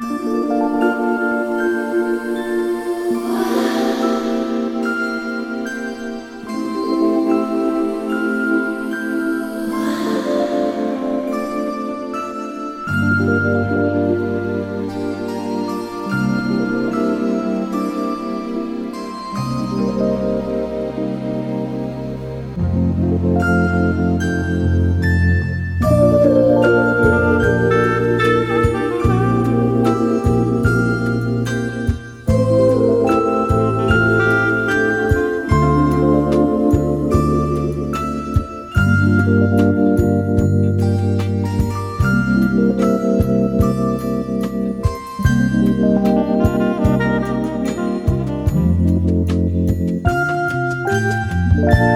Música Thank